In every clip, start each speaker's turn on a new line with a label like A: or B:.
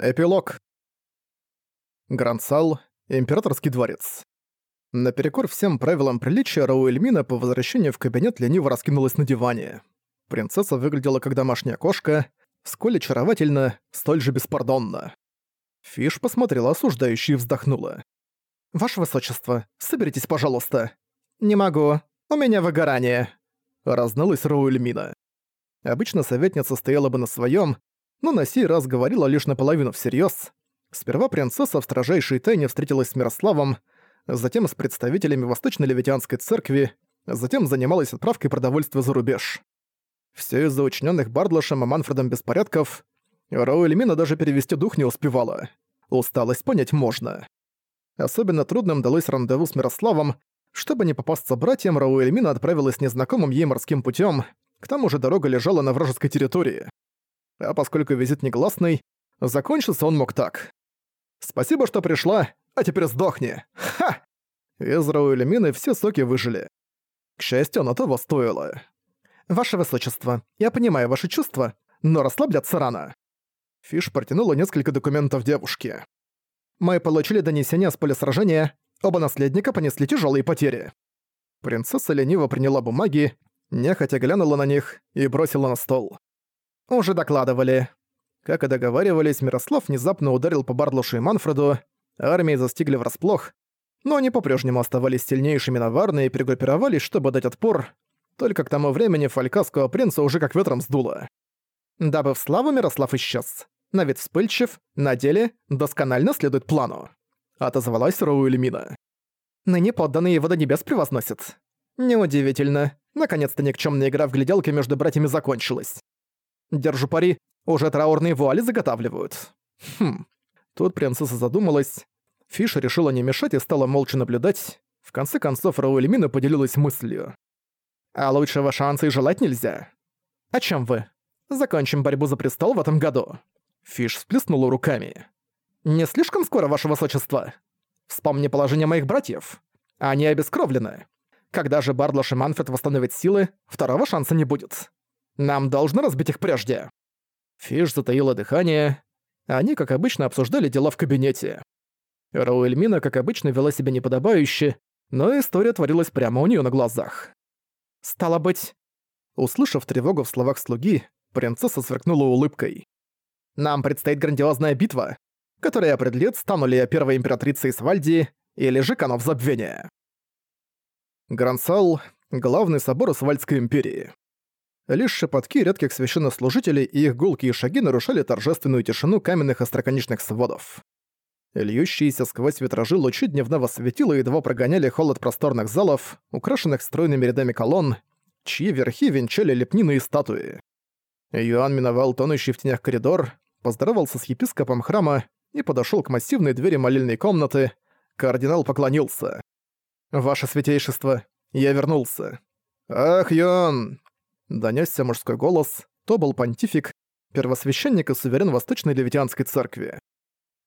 A: Эпилог. Грансал, Императорский дворец. Наперекор всем правилам приличия Рауэльмина по возвращению в кабинет лениво раскинулась на диване. Принцесса выглядела как домашняя кошка, сколь очаровательно, столь же беспардонно. Фиш посмотрела осуждающе и вздохнула. «Ваше высочество, соберитесь, пожалуйста». «Не могу. У меня выгорание», — разналась Рауэльмина. Обычно советница стояла бы на своем, но на сей раз говорила лишь наполовину всерьез. Сперва принцесса в строжайшей тайне встретилась с Мирославом, затем с представителями Восточно-Левитианской церкви, затем занималась отправкой продовольствия за рубеж. Все из-за учиненных Бардлашем и Манфредом беспорядков. Роуэльмина даже перевести дух не успевала. Усталость понять можно. Особенно трудным далось рандеву с Мирославом. Чтобы не попасться братьям, Роуэльмина отправилась незнакомым ей морским путем. К тому же дорога лежала на вражеской территории. А поскольку визит негласный, закончился он мог так. «Спасибо, что пришла, а теперь сдохни! Ха!» Из Рауэлемины все соки выжили. К счастью, оно того стоило. «Ваше Высочество, я понимаю ваши чувства, но расслабляться рано». Фиш протянула несколько документов девушке. «Мы получили донесение с поля сражения, оба наследника понесли тяжелые потери». Принцесса лениво приняла бумаги, нехотя глянула на них и бросила на стол. «Уже докладывали». Как и договаривались, Мирослав внезапно ударил по Бардлушу и Манфреду, армии застигли врасплох, но они по-прежнему оставались сильнейшими на и перегруппировались, чтобы дать отпор, только к тому времени фалькасского принца уже как ветром сдуло. Дабы в славу Мирослав исчез. На вид вспыльчив, на деле досконально следует плану. Отозвалась Роуэльмина. Ныне подданные его до небес превозносят. Неудивительно. Наконец-то никчёмная игра в гляделке между братьями закончилась. Держу пари, уже траурные вуали заготавливают. Хм. Тут принцесса задумалась. Фиша решила не мешать и стала молча наблюдать. В конце концов, Рауль поделилась мыслью. «А лучшего шанса и желать нельзя». «О чем вы? Закончим борьбу за престол в этом году». Фиш всплеснула руками. «Не слишком скоро, ваше высочество? Вспомни положение моих братьев. Они обескровлены. Когда же Бардлош и Манфред восстановят силы, второго шанса не будет. Нам должно разбить их прежде». Фиш затаила дыхание. Они, как обычно, обсуждали дела в кабинете. Рауэльмина, как обычно, вела себя неподобающе, но история творилась прямо у нее на глазах. «Стало быть...» Услышав тревогу в словах слуги, принцесса сверкнула улыбкой. «Нам предстоит грандиозная битва, которая определит, стану ли я первой императрицей Свальдии или же канов забвения». Грансал — главный собор Свальдской империи. Лишь шепотки редких священнослужителей и их гулкие шаги нарушали торжественную тишину каменных остроконечных сводов. Льющиеся сквозь витражи лучи дневного светила едва прогоняли холод просторных залов, украшенных стройными рядами колонн, чьи верхи венчали лепнины и статуи. Юан миновал тонущий в тенях коридор, поздоровался с епископом храма и подошёл к массивной двери молельной комнаты. Кардинал поклонился. «Ваше святейшество, я вернулся». «Ах, Юан, Донёсся мужской голос, то был понтифик, первосвященник и суверен Восточной Левитианской церкви.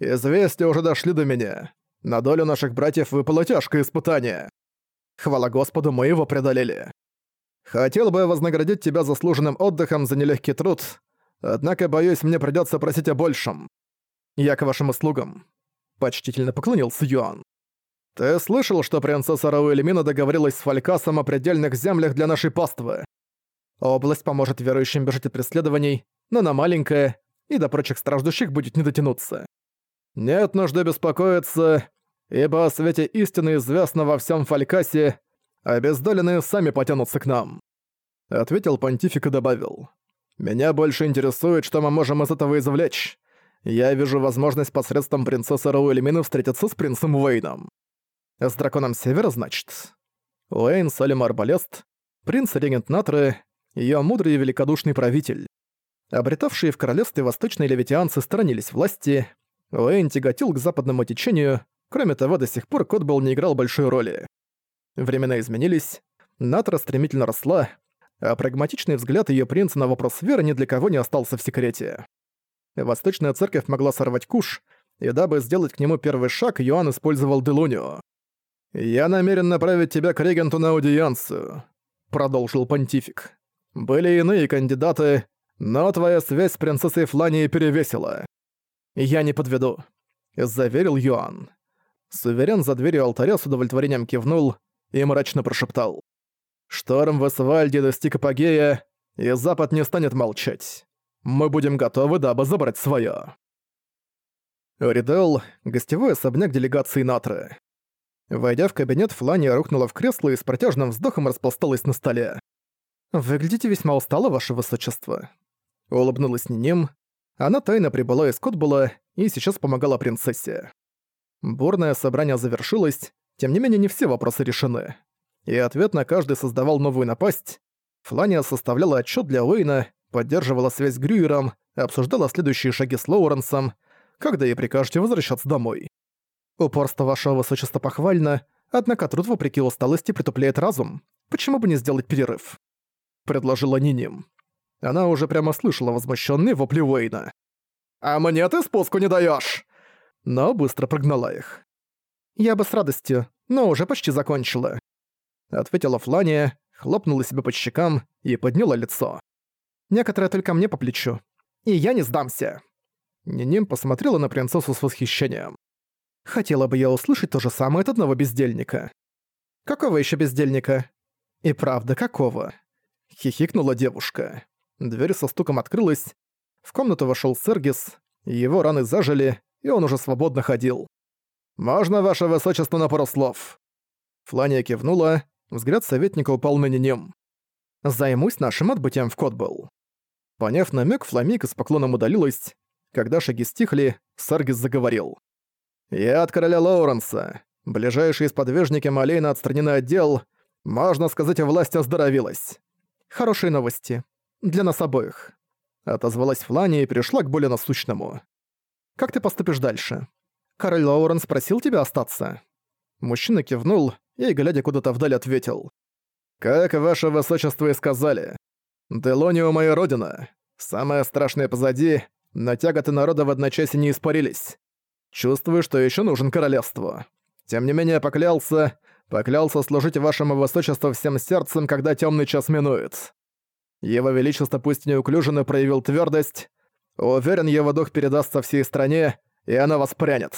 A: «Известия уже дошли до меня. На долю наших братьев выпало тяжкое испытание. Хвала Господу, мы его преодолели. Хотел бы я вознаградить тебя заслуженным отдыхом за нелегкий труд, однако, боюсь, мне придётся просить о большем. Я к вашим услугам». Почтительно поклонился Юан. «Ты слышал, что принцесса Рауэльмина договорилась с Фалькасом о предельных землях для нашей паствы? Область поможет верующим бежать от преследований, но она маленькая, и до прочих страждущих будет не дотянуться. Нет нужды беспокоиться, ибо о свете истины известно во всем Фалькасе, обездоленные сами потянутся к нам», — ответил понтифик и добавил. «Меня больше интересует, что мы можем из этого извлечь. Я вижу возможность посредством принцессы Роуэльмины встретиться с принцем Уэйном. С драконом Севера, значит. Уэйн Солим Арбалест, принц-регент Натры, её мудрый и великодушный правитель. Обретавшие в королевстве восточные левитианцы сторонились власти, Уэйн тяготил к западному течению, кроме того, до сих пор Котбол не играл большой роли. Времена изменились, Натра стремительно росла, а прагматичный взгляд её принца на вопрос веры ни для кого не остался в секрете. Восточная церковь могла сорвать куш, и дабы сделать к нему первый шаг, Йоанн использовал Делунио. «Я намерен направить тебя к регенту на аудиенцию», — продолжил понтифик. Были иные кандидаты, но твоя связь с принцессой Фланией перевесила. «Я не подведу», — заверил Юан. Суверен за дверью алтаря с удовлетворением кивнул и мрачно прошептал. «Шторм в Эсвальде достиг апогея, и Запад не станет молчать. Мы будем готовы, дабы забрать своё». Ридел — гостевой особняк делегации Натры. Войдя в кабинет, Флания рухнула в кресло и с протяжным вздохом распласталась на столе. «Выглядите весьма устало, ваше высочество». Улыбнулась Ниним. Она тайно прибыла из Котбула и сейчас помогала принцессе. Бурное собрание завершилось, тем не менее не все вопросы решены. И ответ на каждый создавал новую напасть. Флания составляла отчет для Уэйна, поддерживала связь с Грюером, обсуждала следующие шаги с Лоуренсом, когда ей прикажете возвращаться домой. Упорство вашего высочества похвально, однако труд вопреки усталости притупляет разум. Почему бы не сделать перерыв? Предложила Ниним. Она уже прямо слышала возмущенные вопли Уэйна. «А мне ты спуску не даешь! Но быстро прогнала их. «Я бы с радостью, но уже почти закончила», — ответила Флания, хлопнула себя по щекам и подняла лицо. «Некоторые только мне по плечу. И я не сдамся». Ниним посмотрела на принцессу с восхищением. Хотела бы я услышать то же самое от одного бездельника. Какого еще бездельника? И правда, какого? Хихикнула девушка. Дверь со стуком открылась. В комнату вошел Сергис. Его раны зажили, и он уже свободно ходил. «Можно, ваше высочество, на пару слов?» Флания кивнула, взгляд советника упал на Нинем. «Займусь нашим отбытием в Котбелл». Поняв намек, Фламейка с поклоном удалилась. Когда шаги стихли, Саргис заговорил. «Я от короля Лоуренса. Ближайшие сподвижники Малейна отстранены от дел. Можно сказать, власть оздоровилась. Хорошие новости. Для нас обоих». Отозвалась Флания и перешла к более насущному. «Как ты поступишь дальше? Король Лоуренс просил тебя остаться?» Мужчина кивнул и, глядя куда-то вдаль, ответил. «Как ваше высочество и сказали. Делонио моя родина. Самое страшное позади, но тяготы народа в одночасье не испарились. Чувствую, что еще нужен королевству. Тем не менее поклялся, поклялся служить вашему высочеству всем сердцем, когда темный час минует. Его величество пусть неуклюже, но проявил твердость. Уверен, его дух передастся всей стране, и она воспрянет.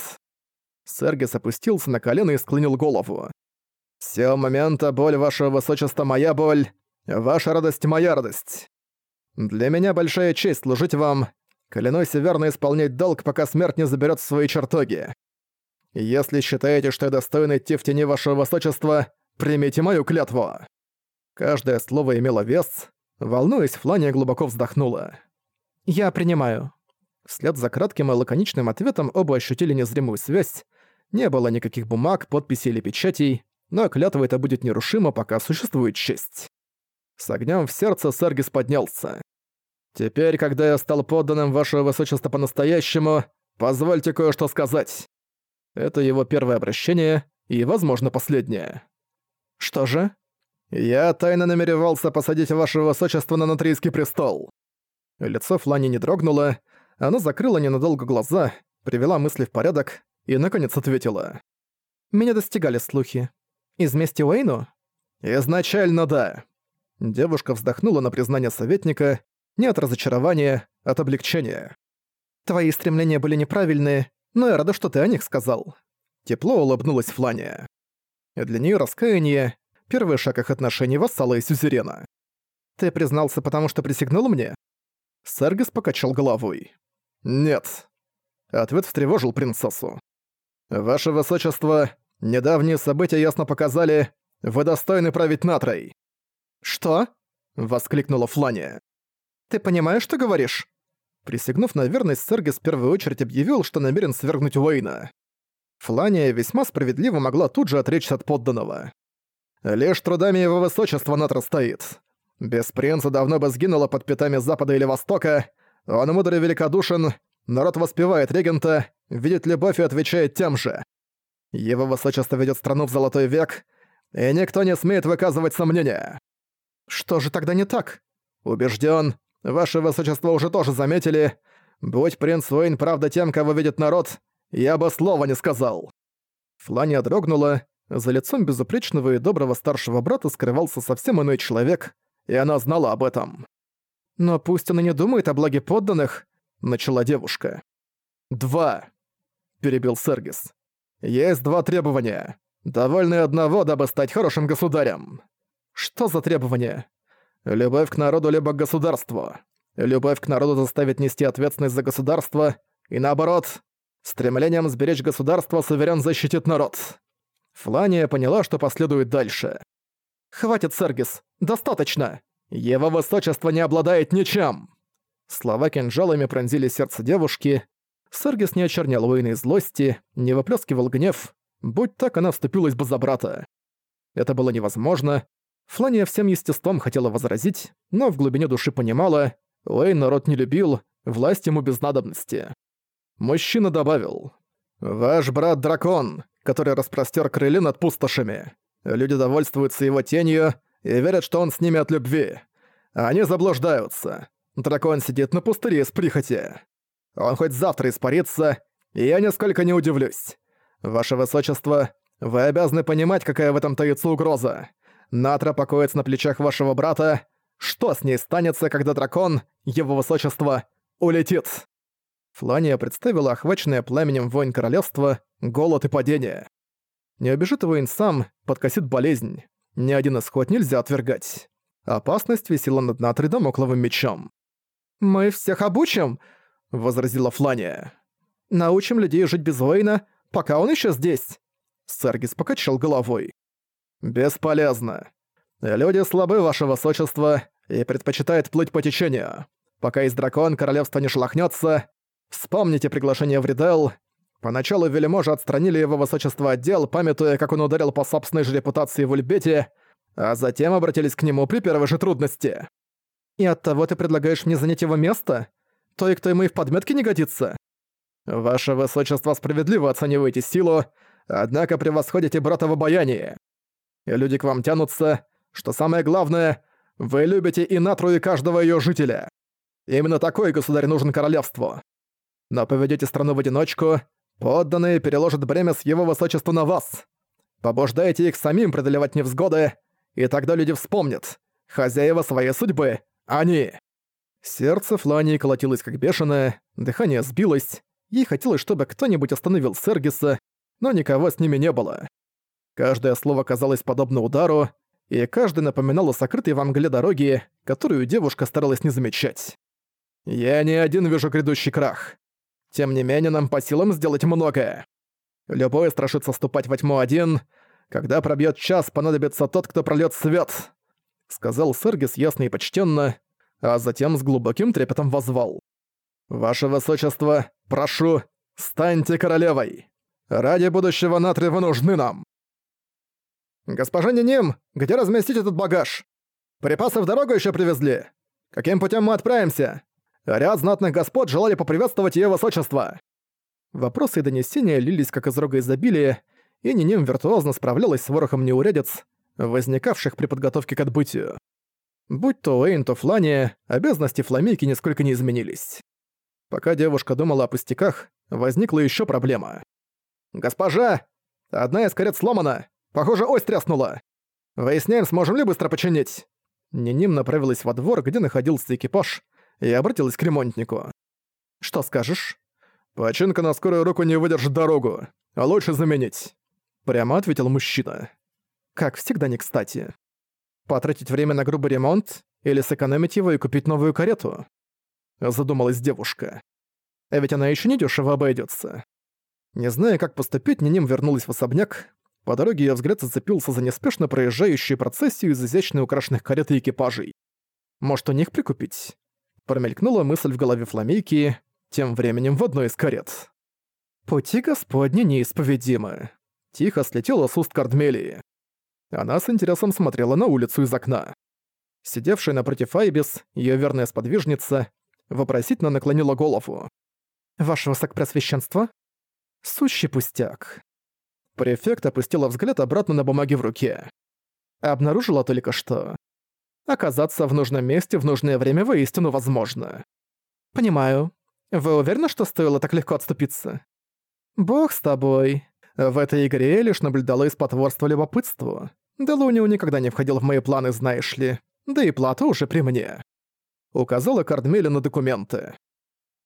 A: Сергис опустился на колено и склонил голову. «С сего момента боль вашего высочества моя боль, ваша радость моя радость. Для меня большая честь служить вам, Клянусь верно исполнять долг, пока смерть не заберет свои чертоги. Если считаете, что я достоин идти в тени вашего высочества, примите мою клятву». Каждое слово имело вес. Волнуясь, Флания глубоко вздохнула. «Я принимаю». Вслед за кратким и лаконичным ответом оба ощутили незримую связь. Не было никаких бумаг, подписей или печатей, но клятва это будет нерушима, пока существует честь. С огнем в сердце Сергис поднялся. Теперь, когда я стал подданным вашего высочества по-настоящему, позвольте кое-что сказать. Это его первое обращение и, возможно, последнее. Что же? Я тайно намеревался посадить вашего высочество на Натрийский престол. Лицо Флани не дрогнуло, оно закрыло ненадолго глаза, привела мысли в порядок и, наконец, ответила. Меня достигали слухи. Из мести Уэйну? Изначально да. Девушка вздохнула на признание советника не от разочарования, от облегчения. Твои стремления были неправильные, но я рада, что ты о них сказал. Тепло улыбнулась Флания. Для нее раскаяние — первый шаг их отношений вассала и сюзерена. Ты признался, потому что присягнул мне? Сергис покачал головой. Нет. Ответ встревожил принцессу. Ваше высочество, недавние события ясно показали, вы достойны править Натрой. Что? воскликнула Флания. Ты понимаешь, что говоришь?» Присягнув на верность, Сергис в первую очередь объявил, что намерен свергнуть Уэйна. Флания весьма справедливо могла тут же отречься от подданного. Лишь трудами его высочества Натра стоит. Без принца давно бы сгинула под пятами Запада или Востока. Он мудр великодушен, народ воспевает регента, видит любовь и отвечает тем же. Его высочество ведет страну в золотой век, и никто не смеет выказывать сомнения. Что же тогда не так? Убежден, Ваше высочество уже тоже заметили. Будь принц Уэйн правда тем, кого видит народ, я бы слова не сказал». Флания дрогнула. За лицом безупречного и доброго старшего брата скрывался совсем иной человек, и она знала об этом. «Но пусть он и не думает о благе подданных», — начала девушка. «Два», — перебил Сергис. «Есть два требования. Довольны одного, дабы стать хорошим государем». «Что за требования?» «Любовь к народу либо к государству. Любовь к народу заставит нести ответственность за государство, и наоборот, стремлением сберечь государство суверен защитит народ». Флания поняла, что последует дальше. «Хватит, Сергис, достаточно! Его высочество не обладает ничем!» Слова кинжалами пронзили сердце девушки. Сергис не очернял воины злости, не выплескивал гнев, будь так она вступилась бы за брата. Это было невозможно. Флания всем естеством хотела возразить, но в глубине души понимала, Уэйн народ не любил, власть ему без надобности. Мужчина добавил, «Ваш брат-дракон, который распростер крылья над пустошами. Люди довольствуются его тенью и верят, что он с ними от любви. Они заблуждаются. Дракон сидит на пустыре из прихоти. Он хоть завтра испарится, и я нисколько не удивлюсь. Ваше Высочество, вы обязаны понимать, какая в этом таится угроза. Натра покоится на плечах вашего брата. Что с ней станется, когда дракон, его Высочество, улетит?» Флания представила охваченное пламенем войн королевства, голод и падение. Не убежит воин сам, подкосит болезнь. Ни один исход нельзя отвергать. Опасность висела над Натри домокловым мечом. «Мы всех обучим!» — возразила Флания. «Научим людей жить без воина, пока он еще здесь!» Саргис покачал головой. «Бесполезно. Люди слабы, ваше высочество, и предпочитают плыть по течению. Пока есть дракон, королевство не шелохнется. Вспомните приглашение в Ридел. Поначалу вельможи отстранили его высочество отдел, памятуя, как он ударил по собственной же репутации в Ульбете, а затем обратились к нему при первой же трудности. И оттого ты предлагаешь мне занять его место? Той, кто ему и в подметке не годится? Ваше высочество справедливо оцениваете силу, однако превосходите брата в обаянии. И люди к вам тянутся, что самое главное, вы любите и натру и каждого ее жителя. Именно такой государь нужен королевству. Но поведете страну в одиночку, подданные переложат бремя с его высочества на вас. Побуждайте их самим преодолевать невзгоды, и тогда люди вспомнят. Хозяева своей судьбы они!» Сердце Флании колотилось как бешеное, дыхание сбилось. Ей хотелось, чтобы кто-нибудь остановил Сергиса, но никого с ними не было. Каждое слово казалось подобно удару, и каждый напоминал о сокрытой во мгле дороги, которую девушка старалась не замечать. «Я не один вижу грядущий крах. Тем не менее, нам по силам сделать многое. Любой страшится ступать во тьму один. Когда пробьет час, понадобится тот, кто прольет свет сказал Сергис ясно и почтенно, а затем с глубоким трепетом возвал. «Ваше Высочество, прошу, станьте королевой! Ради будущего Натри вы нужны нам!» «Госпожа Ниним, где разместить этот багаж? Припасы в дорогу еще привезли? Каким путем мы отправимся? Ряд знатных господ желали поприветствовать ее высочество!» Вопросы и донесения лились как из рога изобилия, и Ниним виртуозно справлялась с ворохом неурядиц, возникавших при подготовке к отбытию. Будь то Уэйн, то Флания, обязанности Фламейки нисколько не изменились. Пока девушка думала о пустяках, возникла еще проблема. «Госпожа! Одна из карет сломана! Похоже, ось тряснула! Выясняем, сможем ли быстро починить!» Ниним направилась во двор, где находился экипаж, и обратилась к ремонтнику. «Что скажешь?» «Починка на скорую руку не выдержит дорогу, а лучше заменить», — прямо ответил мужчина как всегда не кстати. Потратить время на грубый ремонт или сэкономить его и купить новую карету? Задумалась девушка. А ведь она еще не дешево обойдется. Не зная, как поступить, Ниним вернулась в особняк. По дороге ее взгляд зацепился за неспешно проезжающую процессию из изящно украшенных карет и экипажей. Может, у них прикупить? Промелькнула мысль в голове Фламейки, тем временем в одной из карет. «Пути Господни неисповедимы», — тихо слетела с уст Кардмелии. Она с интересом смотрела на улицу из окна. Сидевшая напротив Айбис, её верная сподвижница, вопросительно наклонила голову. «Ваше высокопреосвященство?» «Сущий пустяк». Префект опустила взгляд обратно на бумаги в руке. Обнаружила только что. Оказаться в нужном месте в нужное время воистину возможно. «Понимаю. Вы уверены, что стоило так легко отступиться?» «Бог с тобой. В этой игре я лишь наблюдала из потворства любопытству. Делунио никогда не входил в мои планы, знаешь ли. Да и плата уже при мне. Указала Кардмеля на документы.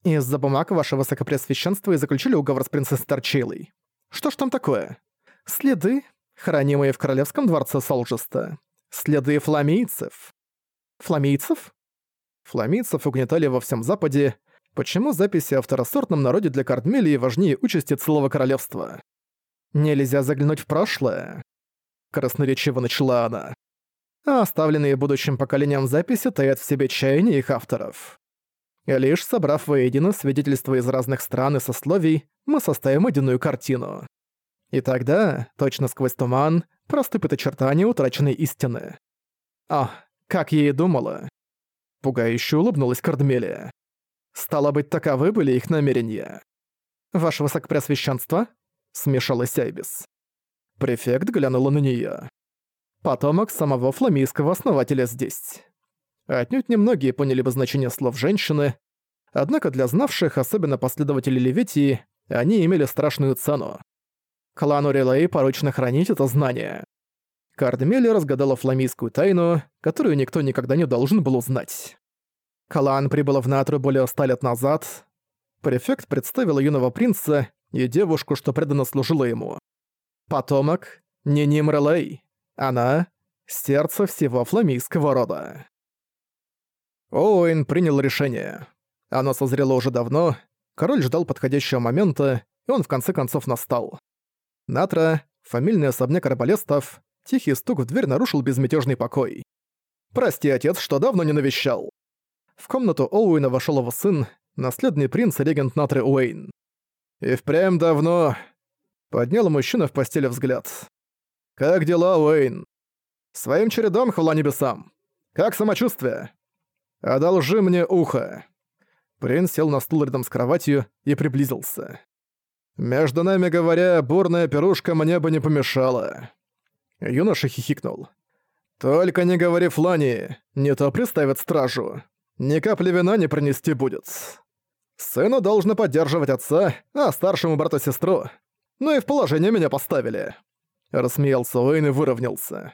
A: Из-за бумаг ваше высокопреосвященство и заключили уговор с принцессой Торчейлой. Что ж там такое? Следы, хранимые в королевском дворце Солжеста. Следы фламийцев. Фламийцев? Фламийцев угнетали во всем Западе, почему записи о второсортном народе для Кардмелии важнее участи целого королевства. Нельзя заглянуть в прошлое. Красноречиво начала она. А оставленные будущим поколениям записи таят в себе чаяние их авторов. И лишь собрав воедино свидетельства из разных стран и сословий, мы составим единую картину. И тогда, точно сквозь туман, проступит очертания утраченной истины. А, как я и думала. Пугающе улыбнулась Кардмелия. Стало быть, таковы были их намерения. «Ваше высокопреосвященство?» — смешалась Айбис. Префект глянула на неё. Потомок самого фламийского основателя здесь. Отнюдь немногие поняли бы значение слов женщины, однако для знавших, особенно последователей Леветии, они имели страшную цену. Клану Релей поручено хранить это знание. Кардмели разгадала фламийскую тайну, которую никто никогда не должен был узнать. Калан прибыла в Натру более ста лет назад. Префект представил юного принца и девушку, что преданно служила ему. Потомок Ниним Релей. Она — сердце всего фламийского рода. Оуэн принял решение. Оно созрело уже давно, король ждал подходящего момента, и он в конце концов настал. Натра, фамильный особняк арбалестов, тихий стук в дверь нарушил безмятежный покой. «Прости, отец, что давно не навещал». В комнату Оуэна вошел его сын, наследный принц и регент Натры Уэйн. «И впрямь давно...» Поднял мужчина в постели взгляд. «Как дела, Уэйн?» «Своим чередом, хвала небесам. Как самочувствие?» «Одолжи мне ухо». Принц сел на стул рядом с кроватью и приблизился. «Между нами говоря, бурная пирушка мне бы не помешала». Юноша хихикнул. «Только не говори Флани, не то приставят стражу. Ни капли вина не принести будет. Сыну должно поддерживать отца, а старшему брату сестру. Ну и в положение меня поставили». Рассмеялся Уэйн и выровнялся.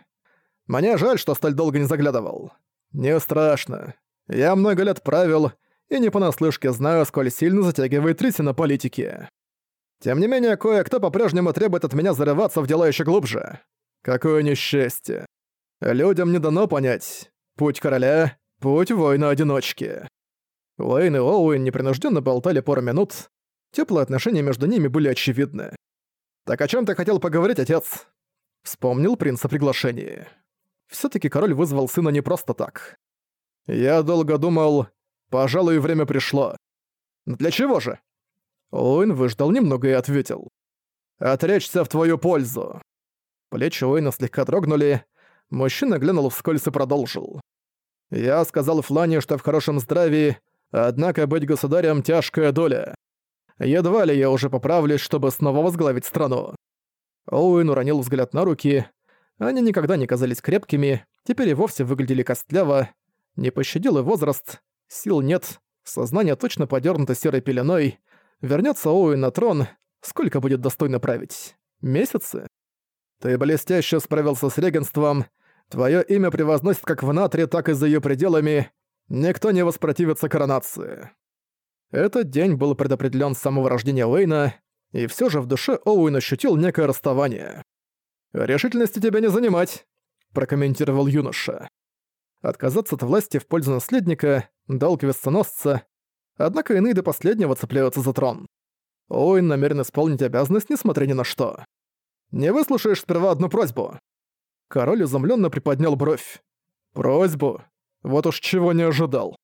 A: «Мне жаль, что столь долго не заглядывал. Не страшно. Я много лет правил, и не понаслышке знаю, сколь сильно затягивает на политике. Тем не менее, кое-кто по-прежнему требует от меня зарываться в дела еще глубже. Какое несчастье. Людям не дано понять. Путь короля — путь воина-одиночки. Уэйн и Оуэн непринужденно болтали пару минут. Теплые отношения между ними были очевидны. «Так о чем ты хотел поговорить, отец?» Вспомнил принц о приглашении. все таки король вызвал сына не просто так. Я долго думал, пожалуй, время пришло. Для чего же? Оуэн выждал немного и ответил. «Отречься в твою пользу». Плечи Оуэна слегка дрогнули. Мужчина глянул вскользь и продолжил. «Я сказал Флане, что в хорошем здравии, однако быть государем — тяжкая доля. Едва ли я уже поправлюсь, чтобы снова возглавить страну». Оуэн уронил взгляд на руки. Они никогда не казались крепкими, теперь и вовсе выглядели костляво, не пощадил и возраст, сил нет, сознание точно подернуто серой пеленой. Вернется Оуэн на трон, сколько будет достойно править? Месяцы? Ты блестяще справился с регенством, твое имя превозносит как в Натре, так и за ее пределами, никто не воспротивится коронации. Этот день был предопределен с самого рождения Уэйна, и все же в душе Оуэн ощутил некое расставание. «Решительности тебя не занимать», — прокомментировал юноша. Отказаться от власти в пользу наследника – долг вестоносца, однако иные до последнего цепляются за трон. Оуэн намерен исполнить обязанность, несмотря ни на что. «Не выслушаешь сперва одну просьбу?» Король изумленно приподнял бровь. «Просьбу? Вот уж чего не ожидал».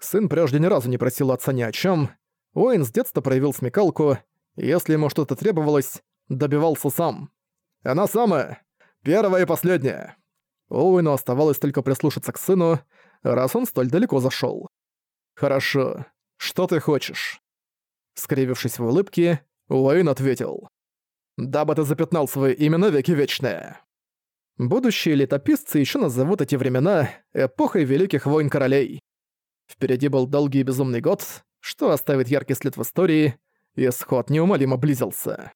A: Сын прежде ни разу не просил отца ни о чем. Уэйн с детства проявил смекалку, и если ему что-то требовалось, добивался сам. «Она самая. Первая и последняя». Оуэну оставалось только прислушаться к сыну, раз он столь далеко зашёл. «Хорошо. Что ты хочешь?» Скривившись в улыбке, Уэйн ответил. «Дабы ты запятнал свое имя навеки вечное». Будущие летописцы еще назовут эти времена эпохой Великих Войн Королей. Впереди был долгий и безумный год, что оставит яркий след в истории, и исход неумолимо близился.